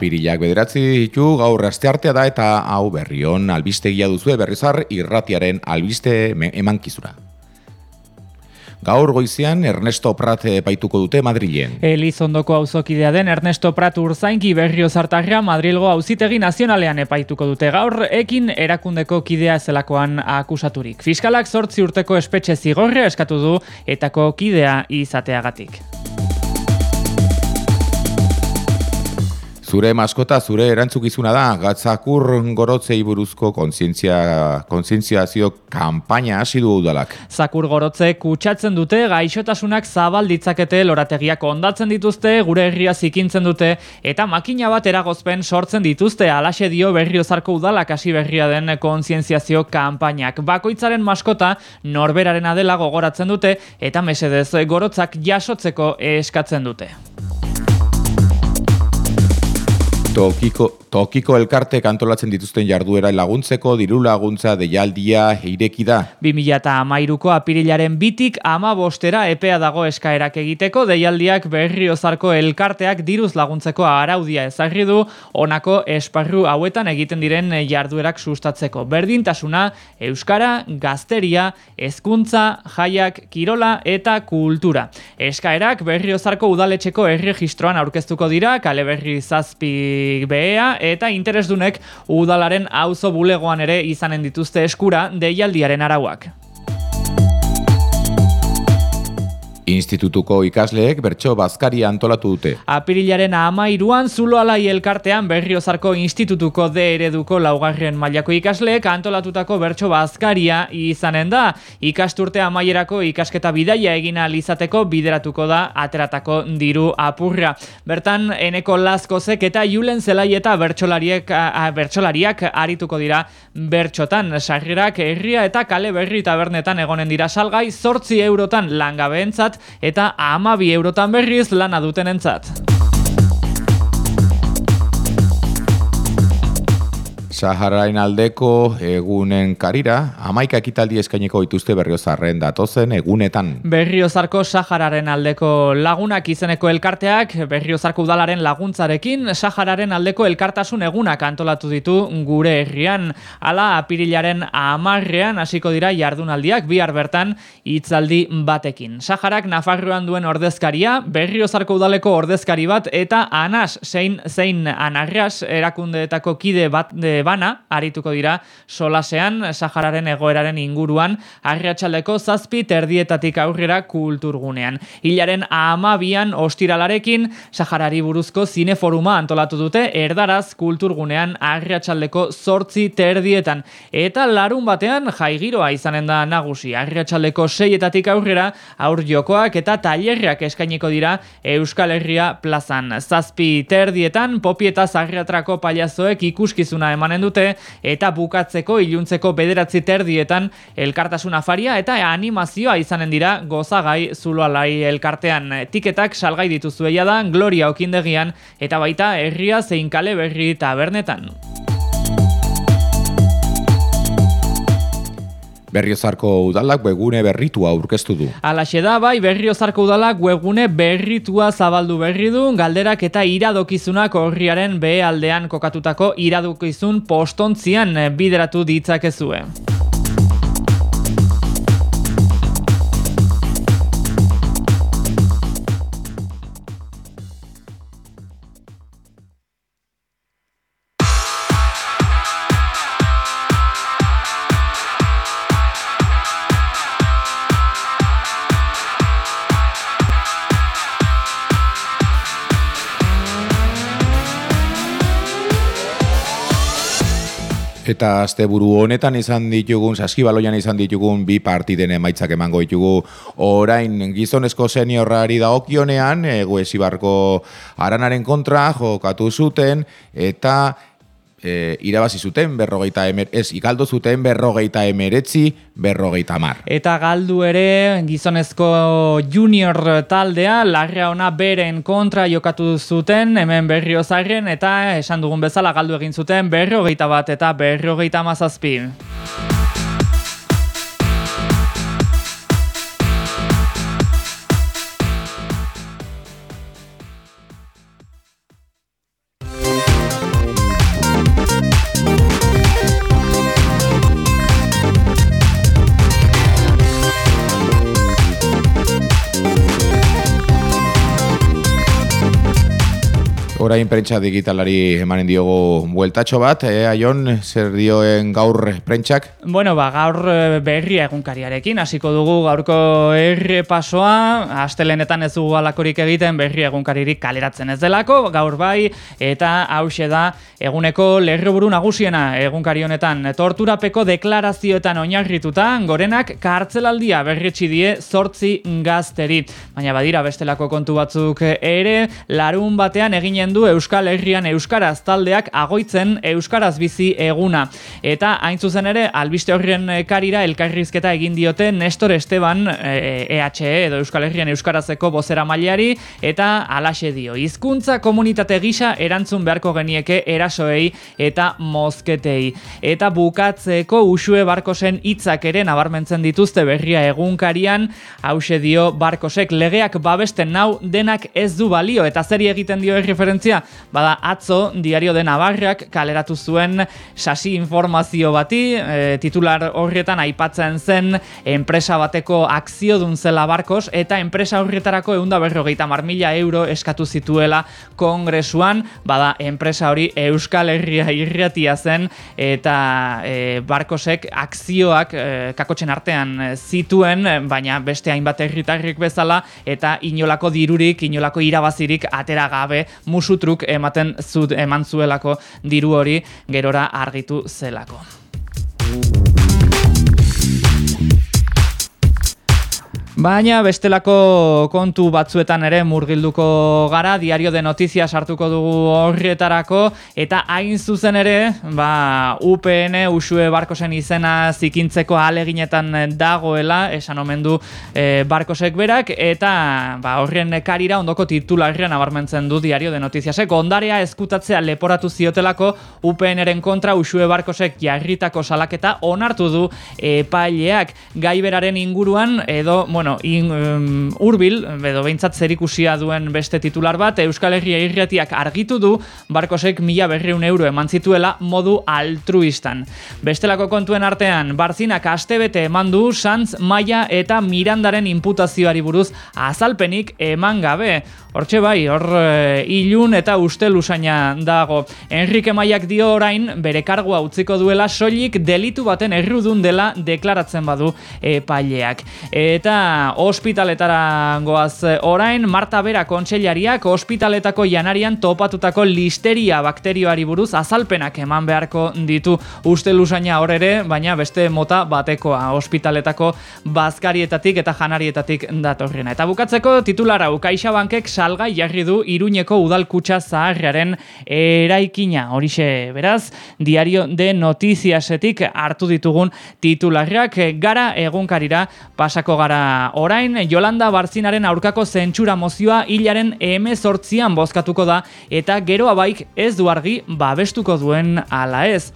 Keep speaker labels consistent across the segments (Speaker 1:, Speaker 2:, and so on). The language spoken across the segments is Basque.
Speaker 1: Apirilak bederatzi ditu gaur asteartea da eta hau berrion albistegia duzu berrizar irratiaren albiste emankizura. Gaur goizian Ernesto Prat epaituko dute Madrilen.
Speaker 2: Elizondoko auzokidea den Ernesto Prat urzainki berrio zartarra Madrilgo auzitegi nazionalean epaituko dute gaur ekin erakundeko kidea zelakoan akusaturik. Fiskalak sortzi urteko espetxe zigorre eskatu du etako kidea izateagatik.
Speaker 1: Zure maskota zure erantzukizuna da gatzakur gorotzei buruzko kontzientzia kontzientziazio kanpaina hasi du udalak.
Speaker 2: Zakur gorotze kutsatzen dute gaixotasunak zabal ditzakete lorategiak ondatzen dituzte gure herria zikintzen dute eta makina bat eragozpen sortzen dituzte alaxe dio berriozarko udalak hasi berria den kontzientziazio kanpainak. Bakoitzaren maskota norberaren adela gogoratzen dute eta mesedez gorotzak jasotzeko eskatzen dute.
Speaker 1: Tokiko, tokiko elkarte kantolatzen dituzten jarduera laguntzeko diru laguntza deialdia ireki da.
Speaker 2: 2013ko apirilaren bitik ama bostera epea dago eskaerak egiteko deialdiak berriozarko elkarteak diruz laguntzeko araudia ezagri du honako esparru hauetan egiten diren jarduerak sustatzeko. Berdintasuna, euskara, gazteria, hezkuntza, jaiak, kirola eta kultura. Eskaerak berriozarko udaletxeko erregistroan aurkeztuko dira, kale berri zazpi behea eta interesdunek udalaren auzo bulegoan ere izanen dituzte eskura deialdiaren arauak.
Speaker 1: Institutuko ikasleek bertso bazkari antolatu dute.
Speaker 2: Apirilaren amairuan zulo alai elkartean berriozarko institutuko de ereduko laugarren mailako ikasleek antolatutako bertso bazkaria izanen da. Ikasturte amaierako ikasketa bidaia egina izateko bideratuko da ateratako diru apurra. Bertan, eneko laskozek eta julen zelai eta bertsolariek, bertsolariak arituko dira bertxotan. Sarrirak herria eta kale berri tabernetan egonen dira salgai, sortzi eurotan langabeentzat eta amabi eurotan berriz lana duten
Speaker 1: Saharain aldeko egunen karira, amaika ekitaldi eskaineko dituzte berriozarren datozen egunetan.
Speaker 2: Berriozarko Sahararen aldeko lagunak izeneko elkarteak, berriozarko udalaren laguntzarekin, Sahararen aldeko elkartasun egunak antolatu ditu gure herrian. Ala, apirilaren amarrean hasiko dira jardunaldiak bihar bertan hitzaldi batekin. Saharak Nafarroan duen ordezkaria, berriozarko udaleko ordezkari bat, eta anas, zein, zein anarras erakundeetako kide bat de bana, arituko dira solasean, Sahararen egoeraren inguruan, arriatxaldeko zazpi terdietatik aurrera kulturgunean. Hilaren amabian ostiralarekin, Saharari buruzko zineforuma antolatu dute, erdaraz kulturgunean arriatxaldeko zortzi terdietan. Eta larun batean, jaigiroa izanen da nagusi, arriatxaldeko seietatik aurrera, aur jokoak eta tailerriak eskainiko dira Euskal Herria plazan. Zazpi terdietan, popi eta zarriatrako paliazoek ikuskizuna emanen dute eta bukatzeko iluntzeko bederatzi terdietan elkartasun afaria eta animazioa izanen dira gozagai zuloalai elkartean. Tiketak salgai dituzueia da Gloria Okindegian eta baita herria zein kale berri tabernetan.
Speaker 1: Berriozarko udalak webgune berritua aurkeztu du.
Speaker 2: Alaxe da bai Berriozarko udalak webgune berritua zabaldu berri du, galderak eta iradokizunak horriaren behe kokatutako iradokizun postontzian bideratu ditzakezue.
Speaker 1: Eta asteburu honetan izan ditugun, saskibaloian izan ditugun bi partiden emaitzak emango ditugu. Orain gizonezko seniorrari da okionean, egu esibarko aranaren kontra jokatu zuten, eta e, irabazi zuten berrogeita emer, ez, ikaldo zuten berrogeita emeretzi, berrogeita mar.
Speaker 2: Eta galdu ere gizonezko junior taldea, larra ona beren kontra jokatu zuten, hemen berrio zarren, eta esan dugun bezala galdu egin zuten berrogeita bat eta berrogeita mazazpi.
Speaker 1: Orain prentsa digitalari emanen diogu bueltatxo bat, e, aion, zer dioen gaur prentsak?
Speaker 2: Bueno, ba, gaur eh, berria egunkariarekin, hasiko dugu gaurko erre pasoa, astelenetan ez dugu alakorik egiten berria egunkaririk kaleratzen ez delako, gaur bai, eta hause da eguneko lerroburu nagusiena. Egunkari honetan torturapeko deklarazioetan oinarrituta, gorenak kartzelaldia berritxi die zortzi gazteri. Baina badira bestelako kontu batzuk ere, larun batean eginen du Euskal Herrian Euskaraz taldeak agoitzen Euskaraz bizi eguna. Eta hain zuzen ere, albiste horren karira elkarrizketa egin diote Nestor Esteban EHE e edo Euskal Herrian Euskarazeko bozera mailari eta alaxe dio. Hizkuntza komunitate gisa erantzun beharko genieke erasoei eta mozketei. Eta bukatzeko usue barkosen hitzak ere nabarmentzen dituzte berria egunkarian, hause dio barkosek legeak babesten nau denak ez du balio eta zeri egiten dio erreferentzia bada atzo diario de Navarrak kaleratu zuen sasi informazio bati, e, titular horrietan aipatzen zen enpresa bateko akzio dun zela barkos, eta enpresa horrietarako eunda berrogeita marmila euro eskatu zituela kongresuan, bada enpresa hori Euskal Herria irriatia zen, eta e, barkosek akzioak e, kakotxen artean zituen, baina beste hainbat herritarrik bezala, eta inolako dirurik, inolako irabazirik atera gabe musutruk ematen zut eman zuelako diru hori gerora argitu zelako. Baina bestelako kontu batzuetan ere murgilduko gara, diario de notizia sartuko dugu horrietarako, eta hain zuzen ere, ba, UPN, Usue Barkosen izena zikintzeko aleginetan dagoela, esan omen du e, Barkosek berak, eta ba, horrien karira ondoko titularrian abarmentzen du diario de notiziasek, ondarea eskutatzea leporatu ziotelako UPNren kontra Usue Barkosek jarritako salaketa onartu du epaileak. Gaiberaren inguruan, edo, bueno, bueno, in, um, urbil, edo behintzat zerikusia duen beste titular bat, Euskal Herria irriatiak argitu du, barkosek mila berriun euro eman zituela modu altruistan. Bestelako kontuen artean, barzinak astebete eman du, Sanz, Maia eta Mirandaren imputazioari buruz azalpenik eman gabe. Hortxe bai, hor e, ilun eta uste lusaina dago. Enrique Maiak dio orain, bere kargua utziko duela, soilik delitu baten errudun dela deklaratzen badu epaileak. Eta ospitaletara goaz orain, Marta Bera kontseilariak ospitaletako janarian topatutako listeria bakterioari buruz azalpenak eman beharko ditu uste lusaina hor ere, baina beste mota batekoa ospitaletako bazkarietatik eta janarietatik datorrena. Eta bukatzeko titulara ukaixa bankek salgai jarri du iruñeko udalkutsa zaharrearen eraikina. Horixe, beraz, diario de notiziasetik hartu ditugun titularrak gara egunkarira pasako gara orain Jolanda Barzinaren aurkako zentsura mozioa hilaren emezortzian bozkatuko da eta gero abaik ez du argi babestuko duen ala ez.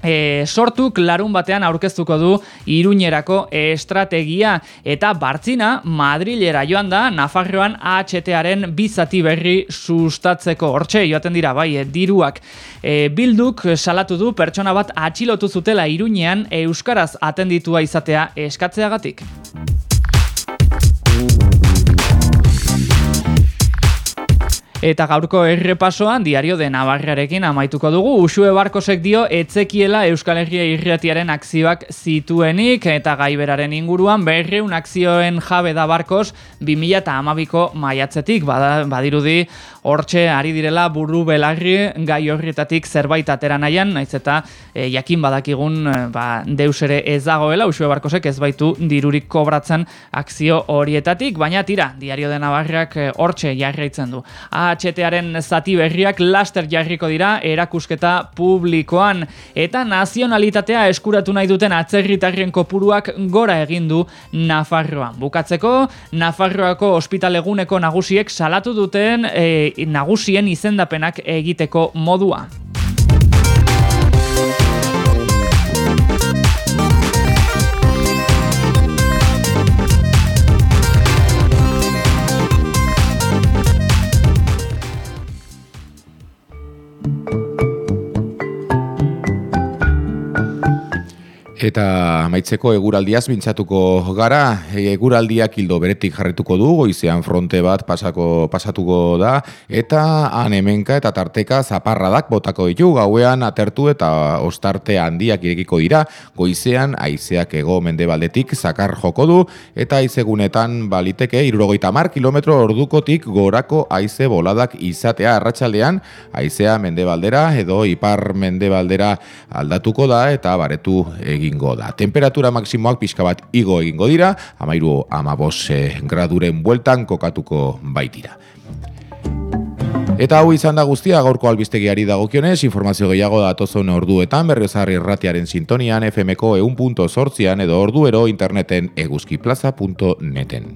Speaker 2: E, sortuk larun batean aurkeztuko du iruñerako estrategia eta bartzina Madrilera joan da Nafarroan AHTaren bizati berri sustatzeko hortxe joaten dira bai e, diruak e, bilduk salatu du pertsona bat atxilotu zutela iruñean Euskaraz atenditua izatea eskatzeagatik. Eta gaurko errepasoan diario de Navarrarekin amaituko dugu. Usue Barkosek dio etzekiela Euskal Herria irriatiaren akzioak zituenik eta gaiberaren inguruan berreun akzioen jabe da Barkos 2008ko maiatzetik. badirudi hortxe ari direla buru belarri gai horrietatik zerbait atera nahian, naiz eta e, jakin badakigun e, ba, deus ere ez dagoela, Usue Barkosek ez baitu dirurik kobratzen akzio horietatik, baina tira, diario de Navarrak e, hortxe jarraitzen du. AHTaren zati berriak laster jarriko dira erakusketa publikoan eta nazionalitatea eskuratu nahi duten atzerritarrien kopuruak gora egin du Nafarroan. Bukatzeko, Nafarroako ospitaleguneko nagusiek salatu duten e, nagusien izendapenak egiteko modua.
Speaker 1: Eta amaitzeko eguraldiaz mintzatuko gara, eguraldiak hildo beretik jarrituko du, goizean fronte bat pasako pasatuko da, eta han hemenka eta tarteka zaparradak botako ditu, gauean atertu eta ostarte handiak irekiko dira, goizean aizeak ego mendebaldetik zakar joko du, eta aizegunetan baliteke irurogeita mar kilometro ordukotik gorako aize boladak izatea arratsaldean aizea mendebaldera edo ipar mendebaldera aldatuko da, eta baretu egin egingo da. Temperatura maksimoak pixka bat igo egingo dira, amairu amabos eh, graduren bueltan kokatuko baitira. Eta hau izan da guztia gaurko albistegiari dagokionez, informazio gehiago datozun orduetan berriozarri erratiaren sintonian FMko eun.sortzian edo orduero interneten eguzkiplaza.neten.